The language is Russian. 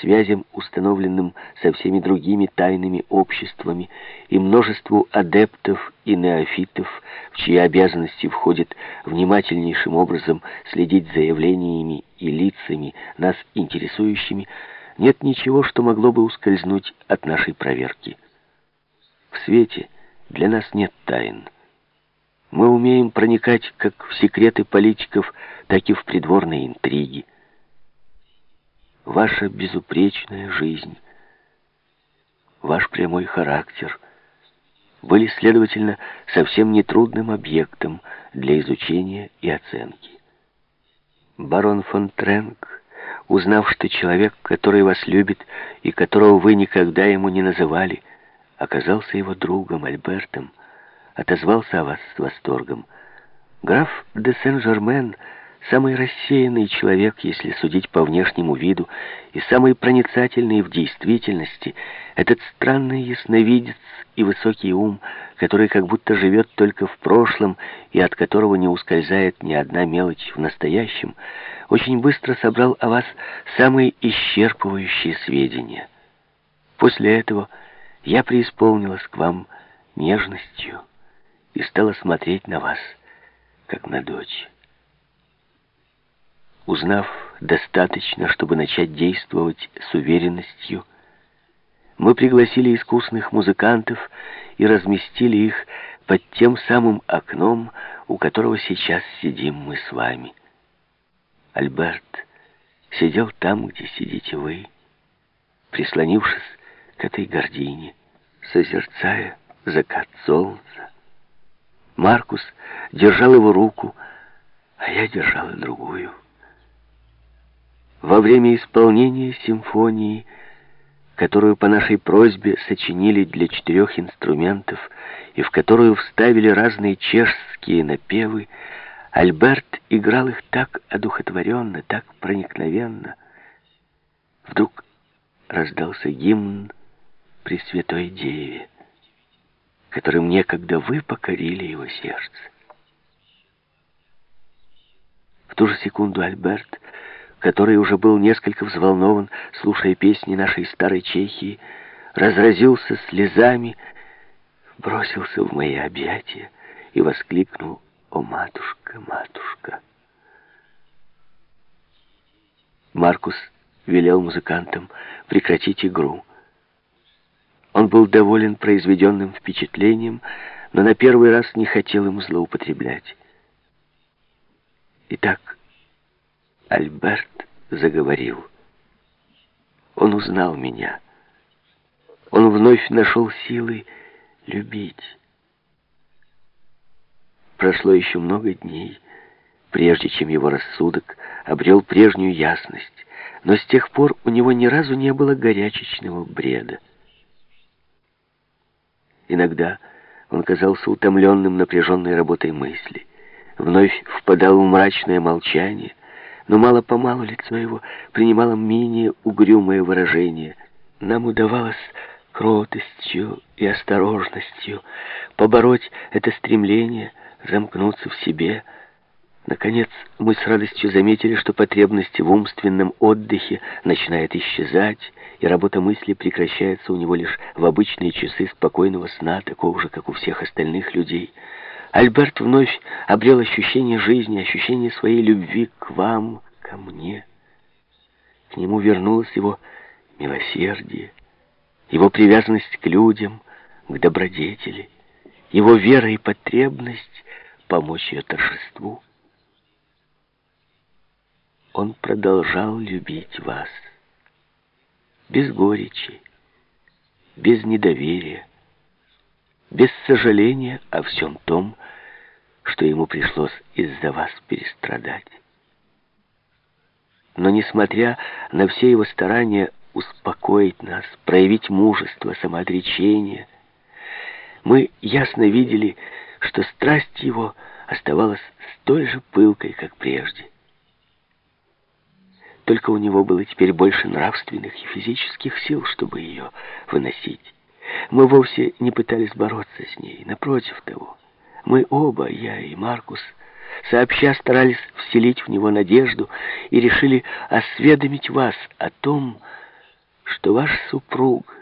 связям, установленным со всеми другими тайными обществами, и множеству адептов и неофитов, в чьи обязанности входит внимательнейшим образом следить за явлениями и лицами, нас интересующими, нет ничего, что могло бы ускользнуть от нашей проверки. В свете для нас нет тайн. Мы умеем проникать как в секреты политиков, так и в придворные интриги ваша безупречная жизнь, ваш прямой характер были, следовательно, совсем нетрудным объектом для изучения и оценки. Барон фон Тренк, узнав, что человек, который вас любит и которого вы никогда ему не называли, оказался его другом Альбертом, отозвался о вас с восторгом. Граф де Сен-Жермен — Самый рассеянный человек, если судить по внешнему виду, и самый проницательный в действительности, этот странный ясновидец и высокий ум, который как будто живет только в прошлом и от которого не ускользает ни одна мелочь в настоящем, очень быстро собрал о вас самые исчерпывающие сведения. После этого я преисполнилась к вам нежностью и стала смотреть на вас, как на дочь. Узнав достаточно, чтобы начать действовать с уверенностью, мы пригласили искусных музыкантов и разместили их под тем самым окном, у которого сейчас сидим мы с вами. Альберт сидел там, где сидите вы, прислонившись к этой гордине, созерцая закат солнца. Маркус держал его руку, а я держала другую. Во время исполнения симфонии, которую по нашей просьбе сочинили для четырех инструментов и в которую вставили разные чешские напевы, Альберт играл их так одухотворенно, так проникновенно. Вдруг раздался гимн Пресвятой Деве, которым некогда вы покорили его сердце. В ту же секунду Альберт который уже был несколько взволнован, слушая песни нашей старой Чехии, разразился слезами, бросился в мои объятия и воскликнул «О, матушка, матушка!». Маркус велел музыкантам прекратить игру. Он был доволен произведенным впечатлением, но на первый раз не хотел им злоупотреблять. Итак, Альберт заговорил. Он узнал меня. Он вновь нашел силы любить. Прошло еще много дней, прежде чем его рассудок обрел прежнюю ясность, но с тех пор у него ни разу не было горячечного бреда. Иногда он казался утомленным напряженной работой мысли, вновь впадал в мрачное молчание — но мало-помалу лицо его принимало менее угрюмое выражение. Нам удавалось кротостью и осторожностью побороть это стремление, замкнуться в себе. Наконец, мы с радостью заметили, что потребность в умственном отдыхе начинает исчезать, и работа мысли прекращается у него лишь в обычные часы спокойного сна, такого же, как у всех остальных людей — Альберт вновь обрел ощущение жизни, ощущение своей любви к вам, ко мне. К нему вернулось его милосердие, его привязанность к людям, к добродетели, его вера и потребность помочь ее торжеству. Он продолжал любить вас без горечи, без недоверия, без сожаления о всем том, что ему пришлось из-за вас перестрадать. Но несмотря на все его старания успокоить нас, проявить мужество, самоотречение, мы ясно видели, что страсть его оставалась столь же пылкой, как прежде. Только у него было теперь больше нравственных и физических сил, чтобы ее выносить. Мы вовсе не пытались бороться с ней, напротив того. Мы оба, я и Маркус, сообща старались вселить в него надежду и решили осведомить вас о том, что ваш супруг